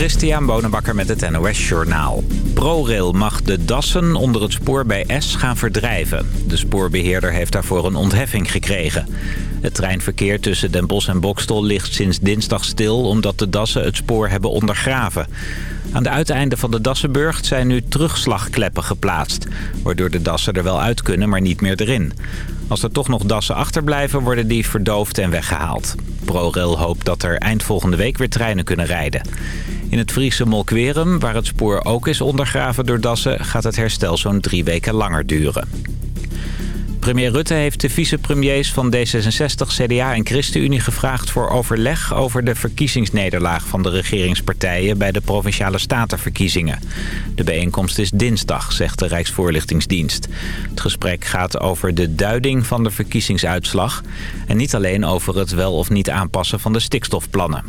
Christian Bonenbakker met het NOS Journaal. ProRail mag de dassen onder het spoor bij S gaan verdrijven. De spoorbeheerder heeft daarvoor een ontheffing gekregen. Het treinverkeer tussen Den Bosch en Bokstel ligt sinds dinsdag stil... omdat de dassen het spoor hebben ondergraven. Aan de uiteinden van de Dassenburg zijn nu terugslagkleppen geplaatst... waardoor de dassen er wel uit kunnen, maar niet meer erin. Als er toch nog dassen achterblijven, worden die verdoofd en weggehaald. ProRail hoopt dat er eind volgende week weer treinen kunnen rijden. In het Friese Molkwerum, waar het spoor ook is ondergraven door dassen... gaat het herstel zo'n drie weken langer duren. Premier Rutte heeft de vicepremiers van D66, CDA en ChristenUnie gevraagd voor overleg over de verkiezingsnederlaag van de regeringspartijen bij de Provinciale Statenverkiezingen. De bijeenkomst is dinsdag, zegt de Rijksvoorlichtingsdienst. Het gesprek gaat over de duiding van de verkiezingsuitslag en niet alleen over het wel of niet aanpassen van de stikstofplannen.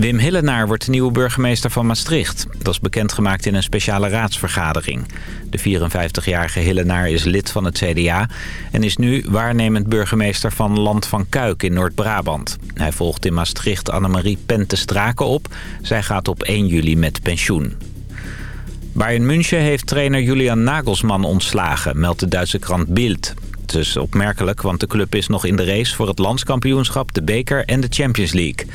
Wim Hillenaar wordt de nieuwe burgemeester van Maastricht. Dat is bekendgemaakt in een speciale raadsvergadering. De 54-jarige Hillenaar is lid van het CDA... en is nu waarnemend burgemeester van Land van Kuik in Noord-Brabant. Hij volgt in Maastricht Annemarie Pentestrake op. Zij gaat op 1 juli met pensioen. Bayern München heeft trainer Julian Nagelsman ontslagen, meldt de Duitse krant Bild. Het is opmerkelijk, want de club is nog in de race voor het landskampioenschap, de beker en de Champions League.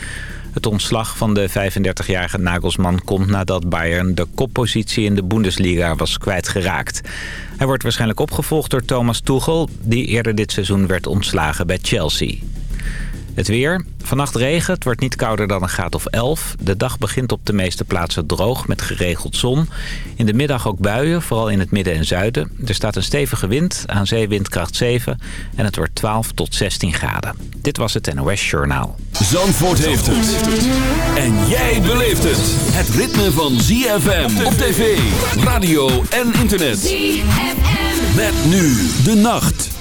Het ontslag van de 35-jarige Nagelsman komt nadat Bayern de koppositie in de Bundesliga was kwijtgeraakt. Hij wordt waarschijnlijk opgevolgd door Thomas Tuchel, die eerder dit seizoen werd ontslagen bij Chelsea. Het weer. Vannacht regen. Het wordt niet kouder dan een graad of 11. De dag begint op de meeste plaatsen droog met geregeld zon. In de middag ook buien, vooral in het midden en zuiden. Er staat een stevige wind, aan zeewindkracht 7. En het wordt 12 tot 16 graden. Dit was het NOS Journaal. Zandvoort heeft het. En jij beleeft het. Het ritme van ZFM op tv, radio en internet. ZFM. Met nu de nacht.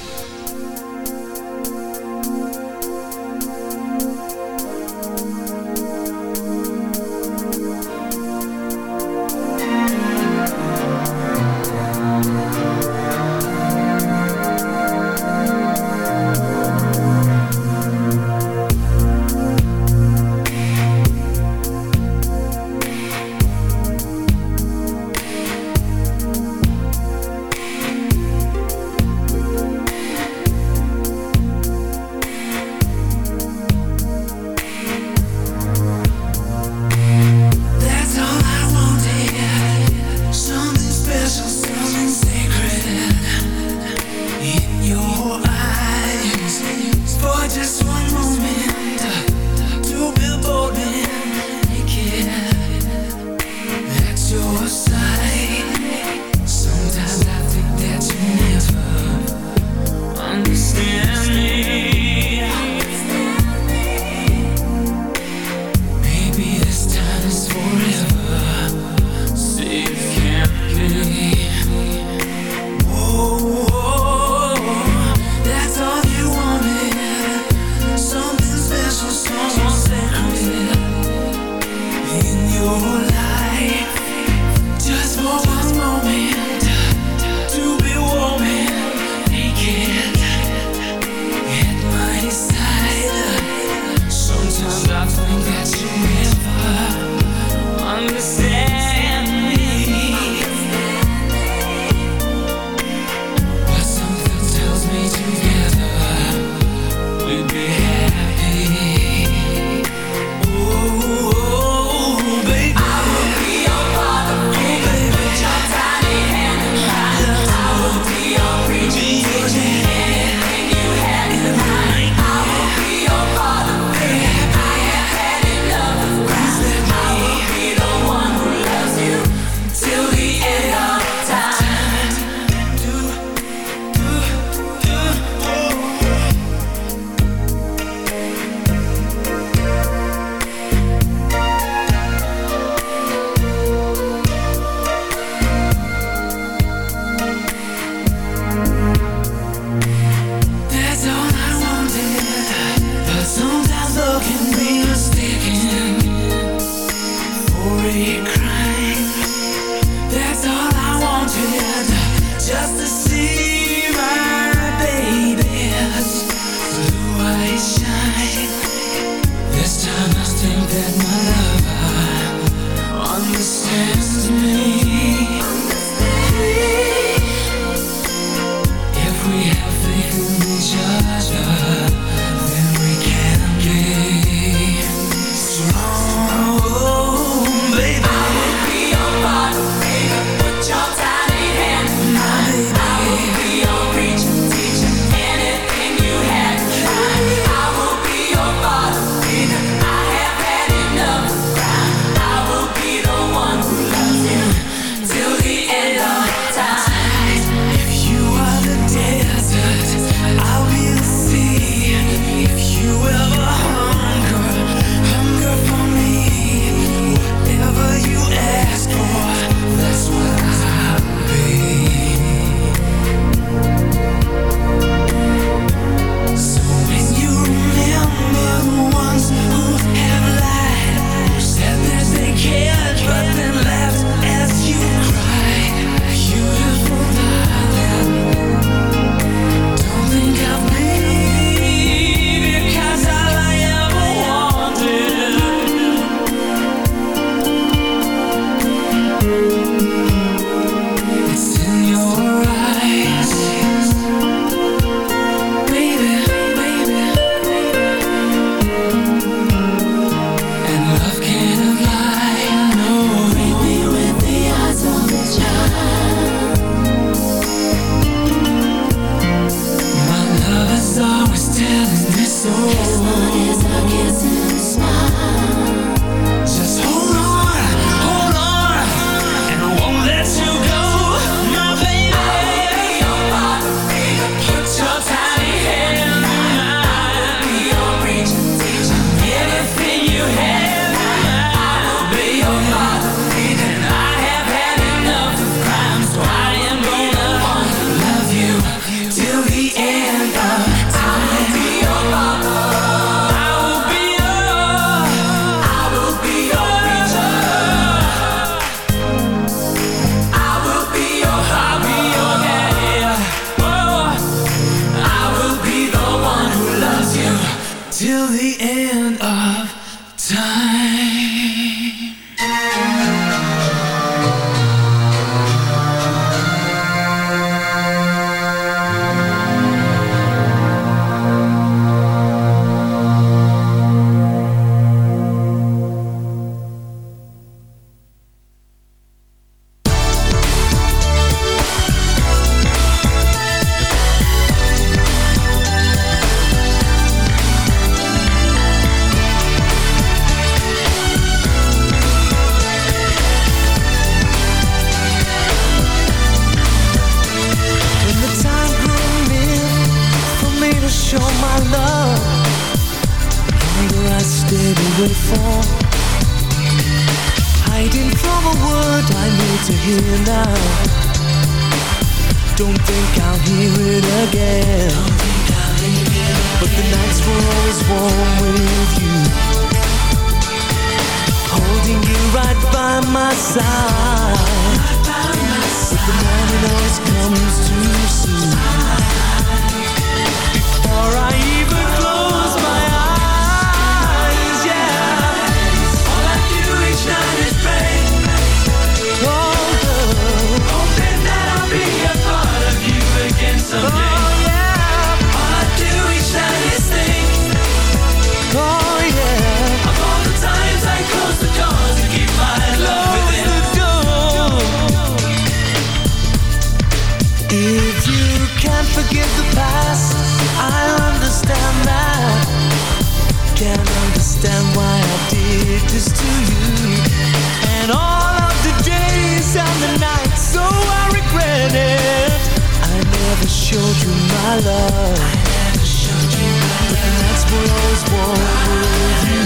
showed you my love. I never showed you my love. And that's what I want with you.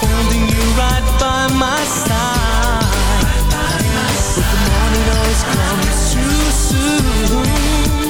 Holding you right by my side. Right by my side. But the morning always comes too soon.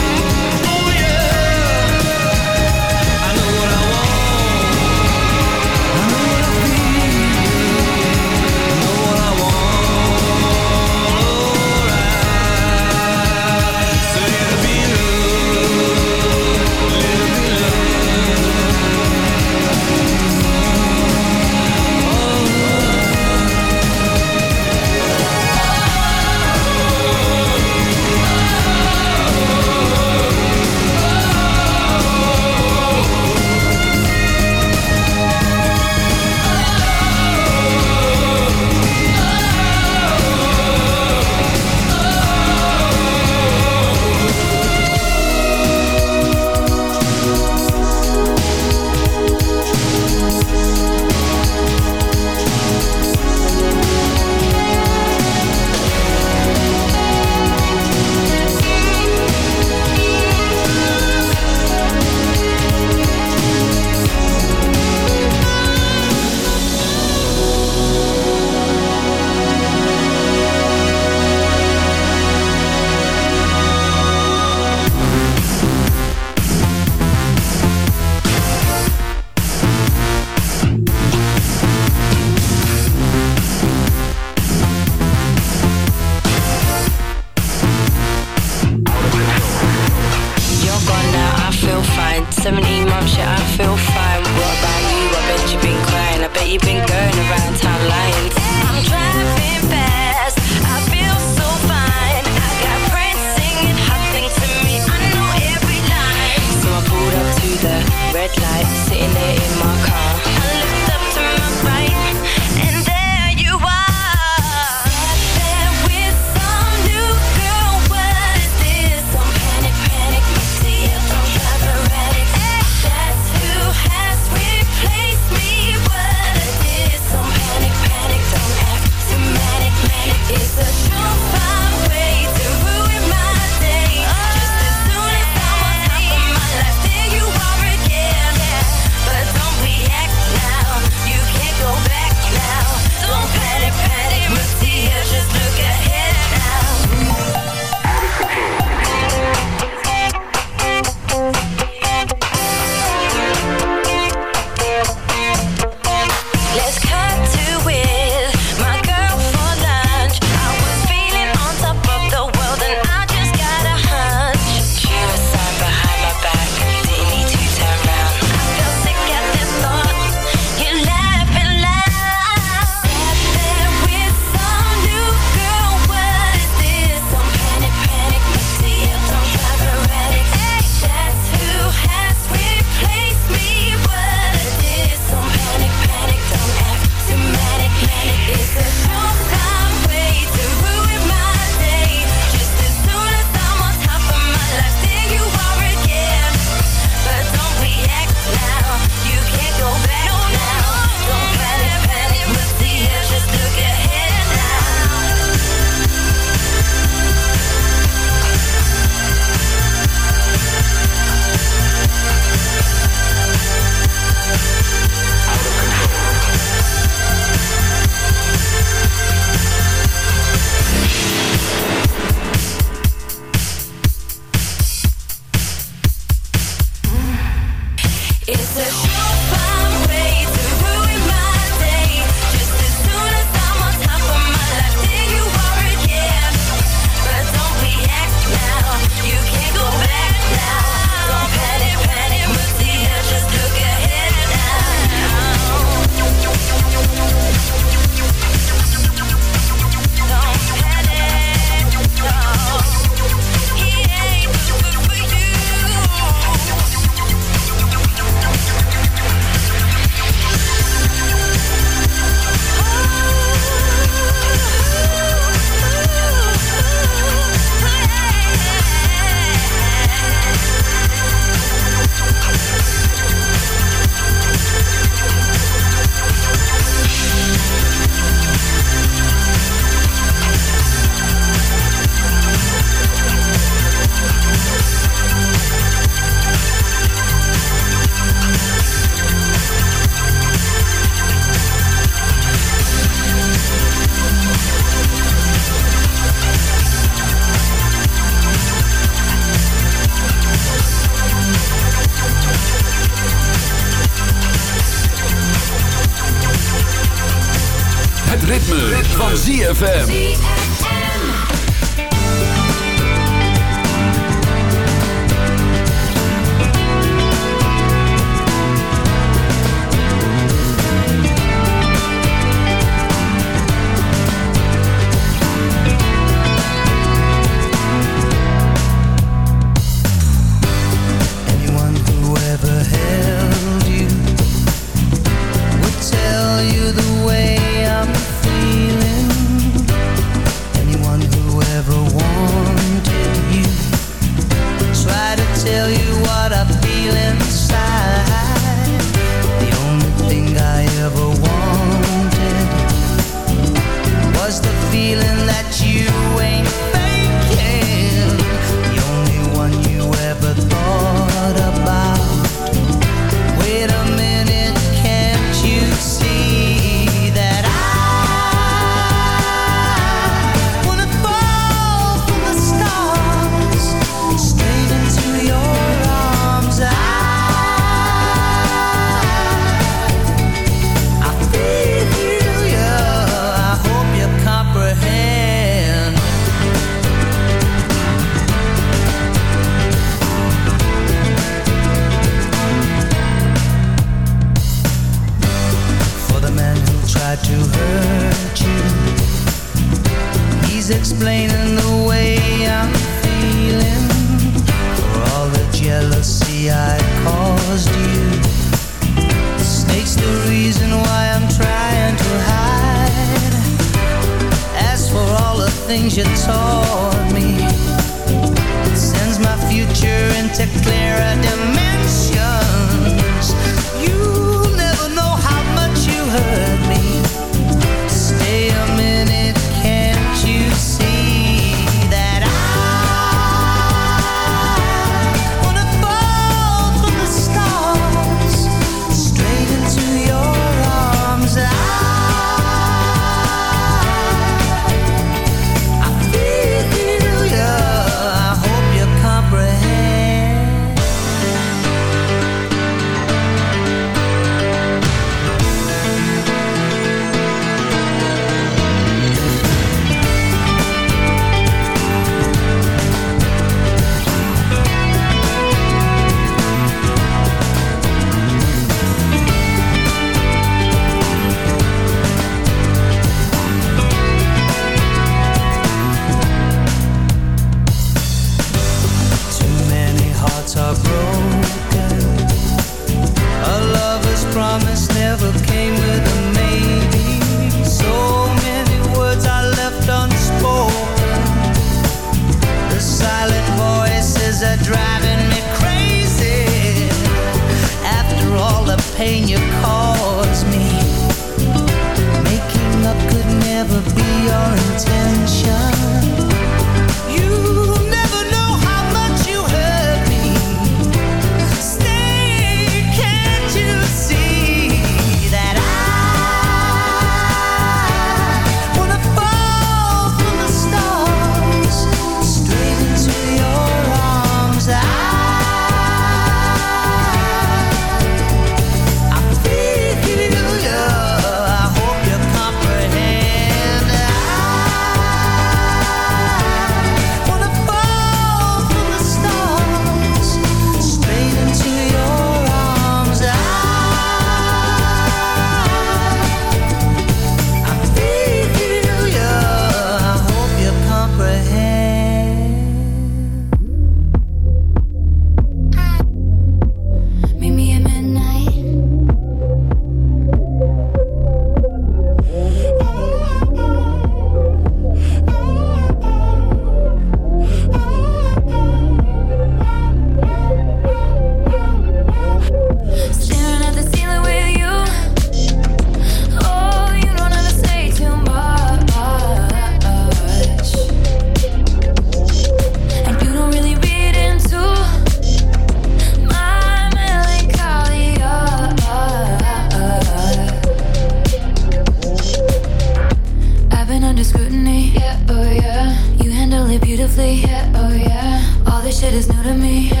it is new to me.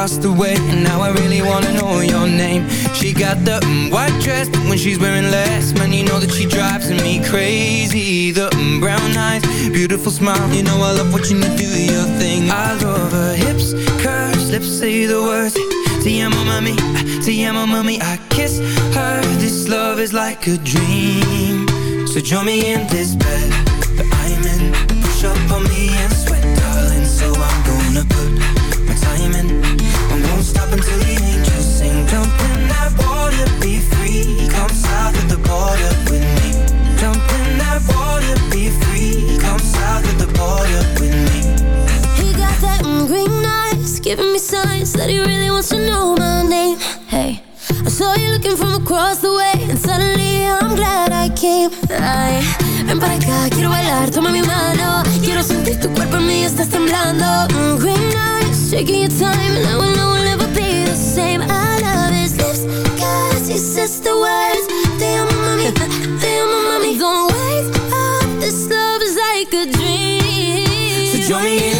Across the way, and now I really wanna know your name. She got the mm, white dress, but when she's wearing less, man, you know that she drives me crazy. The mm, brown eyes, beautiful smile, you know I love watching you do your thing. I love her hips, curves, lips say the words. Te amo, mami, te amo, mami. I kiss her. This love is like a dream. So join me in this bed I'm in. Push up on me and sweat, Come south of the border with me. He got that green eyes, giving me signs that he really wants to know my name. Hey. I saw you looking from across the way And suddenly I'm glad I came ven para acá, quiero bailar, toma mi mano Quiero sentir tu cuerpo en mí, estás temblando mm, Green eyes, taking your time And I will never be the same I love his lips, he says the words dream So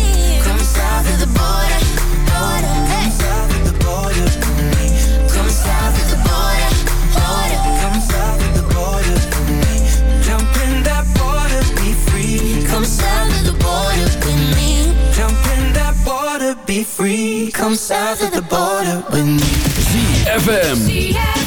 South of the border with me. ZFM.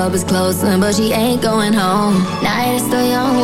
club is closing, but she ain't going home. Night is still young,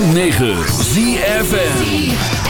106.9 ZFN